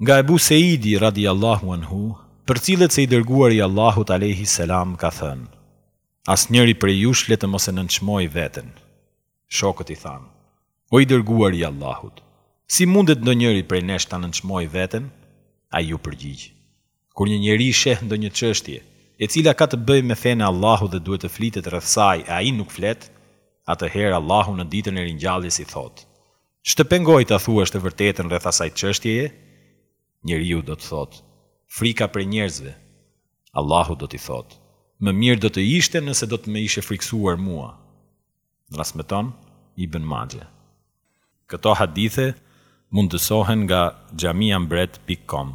Nga Ebu Seidi radijallahu anhu përcillet se i Dërguari i Allahut alejhi selam ka thënë, Asnjëri prej jush le të mos e nënçmojë veten. Shokët i thanë, O i Dërguari i Allahut, si mundet ndonjëri prej nesh ta nënçmojë veten? Ai iu përgjigj, Kur një njeri sheh ndonjë çështje, e cila ka të bëjë me fenë e Allahut dhe duhet të flitet rreth saj e ai nuk flet, atëherë Allahu në Ditën e Ringjalljes i thotë, Ç'të pengoi ta thuash të vërtetën rreth asaj çështjeje? Njeriu do të thotë, Frika prej njerëzve. Allahu do t'i thotë, Më mirë do të ishte nëse do të më ishe frikësuar mua. Transmeton Ibn Maxhe. Këto hadithe mundësohen nga xhamiambret pikë kom.